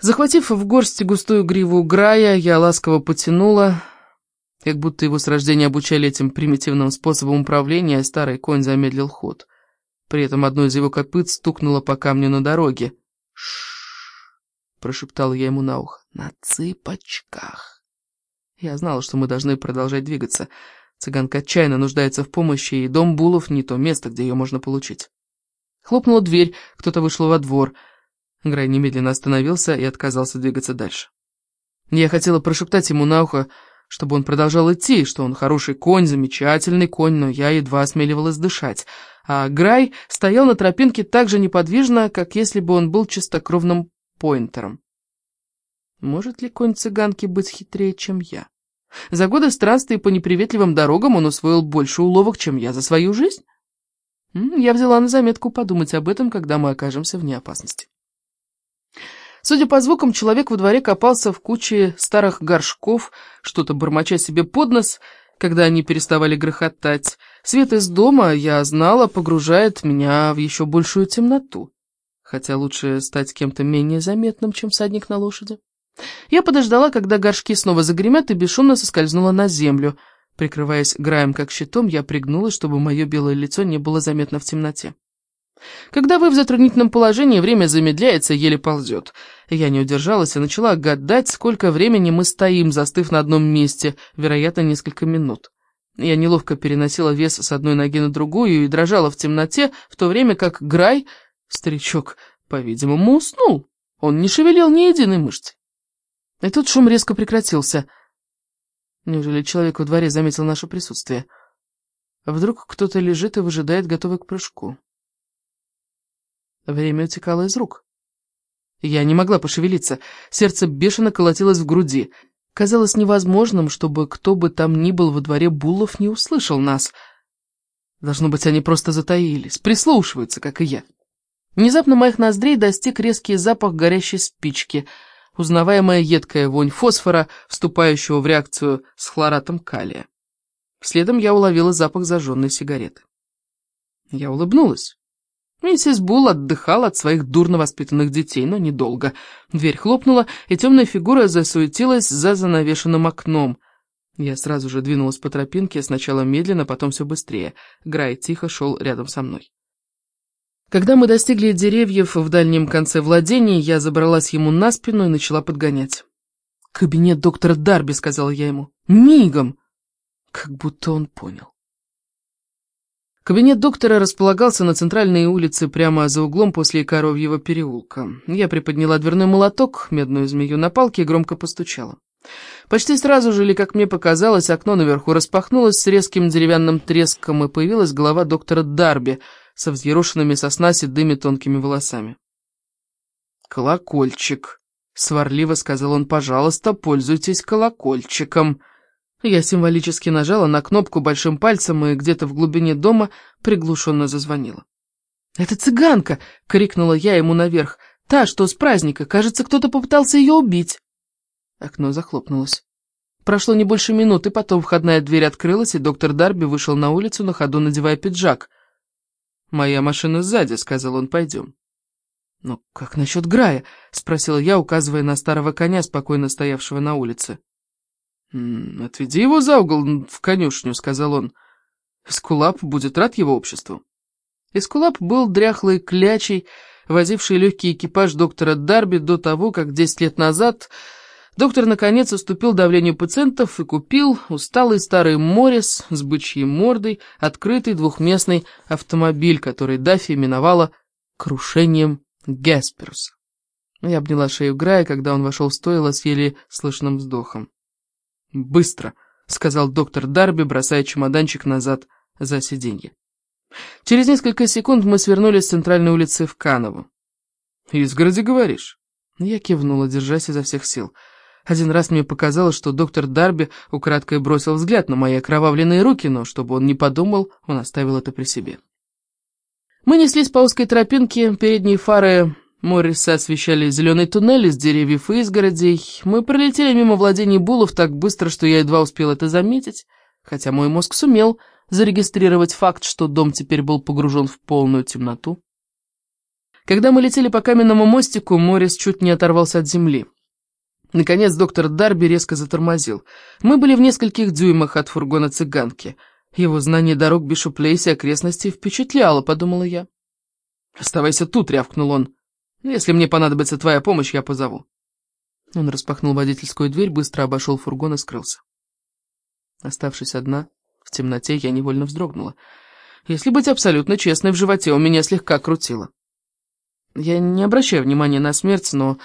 Захватив в горсти густую гриву Грая, я ласково потянула, как будто его с рождения обучали этим примитивным способом управления, а старый конь замедлил ход. При этом одно из его копыт стукнуло по камню на дороге. «Ш-ш-ш!» прошептал я ему на ухо. «На цыпочках!» Я знала, что мы должны продолжать двигаться. Цыганка отчаянно нуждается в помощи, и дом Булов не то место, где ее можно получить. Хлопнула дверь, кто-то вышел во двор. Грай немедленно остановился и отказался двигаться дальше. Я хотела прошептать ему на ухо, чтобы он продолжал идти, что он хороший конь, замечательный конь, но я едва осмеливалась дышать. А Грай стоял на тропинке так же неподвижно, как если бы он был чистокровным поинтером. Может ли конь цыганки быть хитрее, чем я? За годы странствий по неприветливым дорогам он усвоил больше уловок, чем я за свою жизнь. Я взяла на заметку подумать об этом, когда мы окажемся вне опасности. Судя по звукам, человек во дворе копался в куче старых горшков, что-то бормоча себе под нос, когда они переставали грохотать. Свет из дома, я знала, погружает меня в еще большую темноту. Хотя лучше стать кем-то менее заметным, чем садник на лошади. Я подождала, когда горшки снова загремят, и бесшумно соскользнула на землю. Прикрываясь граем как щитом, я пригнулась, чтобы мое белое лицо не было заметно в темноте. Когда вы в затруднительном положении, время замедляется, еле ползет. Я не удержалась и начала гадать, сколько времени мы стоим, застыв на одном месте, вероятно, несколько минут. Я неловко переносила вес с одной ноги на другую и дрожала в темноте, в то время как Грай, старичок, по-видимому, уснул. Он не шевелил ни единой мышцы. И тут шум резко прекратился. Неужели человек во дворе заметил наше присутствие? Вдруг кто-то лежит и выжидает, готовый к прыжку? Время утекало из рук. Я не могла пошевелиться, сердце бешено колотилось в груди. Казалось невозможным, чтобы кто бы там ни был во дворе Буллов не услышал нас. Должно быть, они просто затаились, прислушиваются, как и я. Внезапно моих ноздрей достиг резкий запах горящей спички, узнаваемая едкая вонь фосфора, вступающего в реакцию с хлоратом калия. Следом я уловила запах зажженной сигареты. Я улыбнулась. Миссис Бул отдыхала от своих дурно воспитанных детей, но недолго. Дверь хлопнула, и темная фигура засуетилась за занавешенным окном. Я сразу же двинулась по тропинке, сначала медленно, потом все быстрее. Грай тихо шел рядом со мной. Когда мы достигли деревьев в дальнем конце владения, я забралась ему на спину и начала подгонять. «Кабинет доктора Дарби», — сказала я ему. «Мигом!» Как будто он понял. Кабинет доктора располагался на центральной улице прямо за углом после Коровьего переулка. Я приподняла дверной молоток, медную змею на палке и громко постучала. Почти сразу же, или, как мне показалось, окно наверху распахнулось с резким деревянным треском, и появилась голова доктора Дарби со взъерошенными сосна седыми тонкими волосами. «Колокольчик», — сварливо сказал он, — «пожалуйста, пользуйтесь колокольчиком». Я символически нажала на кнопку большим пальцем и где-то в глубине дома приглушенно зазвонила. «Это цыганка!» — крикнула я ему наверх. «Та, что с праздника. Кажется, кто-то попытался ее убить». Окно захлопнулось. Прошло не больше минуты, потом входная дверь открылась, и доктор Дарби вышел на улицу, на ходу надевая пиджак. «Моя машина сзади», — сказал он, — «пойдем». «Ну, как насчет Грая?» — спросила я, указывая на старого коня, спокойно стоявшего на улице. «Отведи его за угол в конюшню», — сказал он. «Эскулап будет рад его обществу». Эскулап был дряхлый клячей, возивший легкий экипаж доктора Дарби до того, как десять лет назад доктор наконец уступил давлению пациентов и купил усталый старый Моррис с бычьей мордой, открытый двухместный автомобиль, который Даффи именовала «крушением Гесперуса». Я обняла шею Грая, когда он вошел в стойло с еле слышным вздохом. «Быстро», — сказал доктор Дарби, бросая чемоданчик назад за сиденье. Через несколько секунд мы свернули с центральной улицы в Канову. «Изгороди, говоришь?» Я кивнула, держась изо всех сил. Один раз мне показалось, что доктор Дарби украдкой бросил взгляд на мои окровавленные руки, но чтобы он не подумал, он оставил это при себе. Мы неслись по узкой тропинке, передние фары Морриса освещали зеленый туннель из деревьев и изгородей. Мы пролетели мимо владений Булов так быстро, что я едва успел это заметить, хотя мой мозг сумел зарегистрировать факт, что дом теперь был погружен в полную темноту. Когда мы летели по каменному мостику, Морис чуть не оторвался от земли. Наконец доктор Дарби резко затормозил. Мы были в нескольких дюймах от фургона цыганки. Его знание дорог Бишоплейс и окрестностей впечатляло, подумала я. «Оставайся тут», — рявкнул он. «Если мне понадобится твоя помощь, я позову». Он распахнул водительскую дверь, быстро обошел фургон и скрылся. Оставшись одна, в темноте я невольно вздрогнула. Если быть абсолютно честной, в животе у меня слегка крутило. Я не обращаю внимания на смерть, но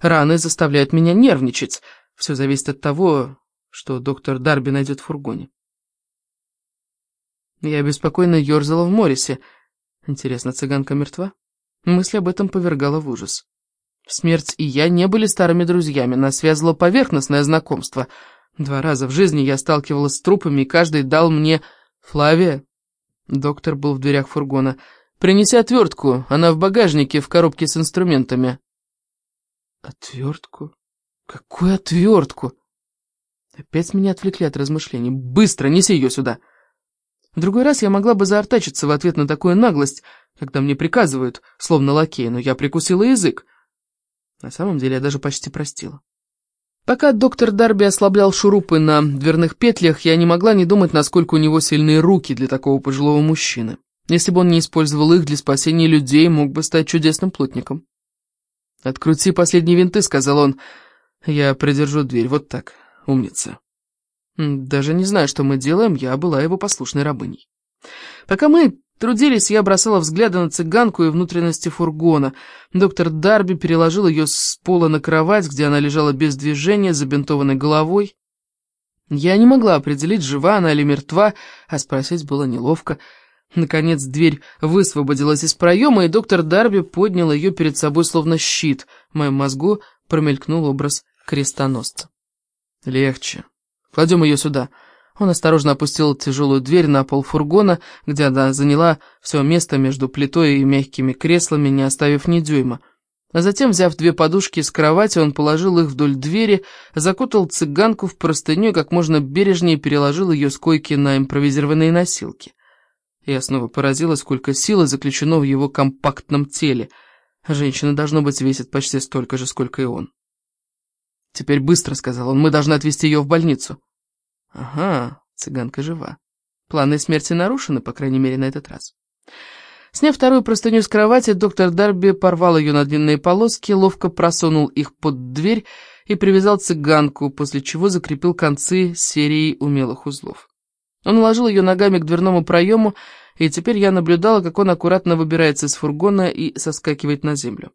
раны заставляют меня нервничать. Все зависит от того, что доктор Дарби найдет в фургоне. Я беспокойно ерзала в Морисе. Интересно, цыганка мертва? Мысль об этом повергала в ужас. Смерть и я не были старыми друзьями, нас связывало поверхностное знакомство. Два раза в жизни я сталкивалась с трупами, и каждый дал мне... «Флавия?» Доктор был в дверях фургона. «Принеси отвертку, она в багажнике в коробке с инструментами». «Отвертку? Какую отвертку?» Опять меня отвлекли от размышлений. «Быстро, неси ее сюда!» В другой раз я могла бы заортачиться в ответ на такую наглость, когда мне приказывают, словно лакей, но я прикусила язык. На самом деле я даже почти простила. Пока доктор Дарби ослаблял шурупы на дверных петлях, я не могла не думать, насколько у него сильные руки для такого пожилого мужчины. Если бы он не использовал их для спасения людей, мог бы стать чудесным плотником. «Открути последние винты», — сказал он. «Я придержу дверь, вот так, умница». Даже не знаю, что мы делаем, я была его послушной рабыней. Пока мы трудились, я бросала взгляды на цыганку и внутренности фургона. Доктор Дарби переложил ее с пола на кровать, где она лежала без движения, забинтованной головой. Я не могла определить, жива она или мертва, а спросить было неловко. Наконец дверь высвободилась из проема, и доктор Дарби поднял ее перед собой словно щит. В моем мозгу промелькнул образ крестоносца. «Легче», Кладем ее сюда». Он осторожно опустил тяжелую дверь на пол фургона, где она заняла все место между плитой и мягкими креслами, не оставив ни дюйма. А затем, взяв две подушки с кровати, он положил их вдоль двери, закутал цыганку в простыню и как можно бережнее переложил ее с койки на импровизированные носилки. Я снова поразила, сколько силы заключено в его компактном теле. Женщина, должно быть, весит почти столько же, сколько и он. «Теперь быстро», — сказал он, — «мы должны отвезти ее в больницу». Ага, цыганка жива. Планы смерти нарушены, по крайней мере, на этот раз. Сняв вторую простыню с кровати, доктор Дарби порвал ее на длинные полоски, ловко просунул их под дверь и привязал цыганку, после чего закрепил концы серией умелых узлов. Он уложил ее ногами к дверному проему, и теперь я наблюдала, как он аккуратно выбирается из фургона и соскакивает на землю.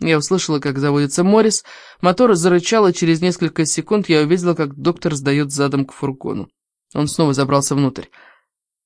Я услышала, как заводится Моррис, мотор зарычал, и через несколько секунд я увидела, как доктор сдает задом к фургону. Он снова забрался внутрь.